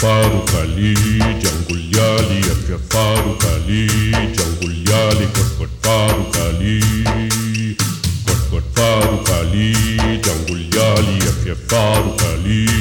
Faruk Ali, Jungle Yali, F Faruk Ali, Jungle Yali, Kot Kot Faruk Ali, Kot Kot Faruk Ali, Jungle Yali, F Faruk Ali.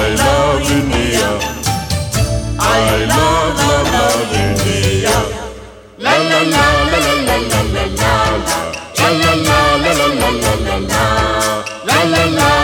I love India. I love, love, love India. La la la la la la la la la la la la la la la la la la la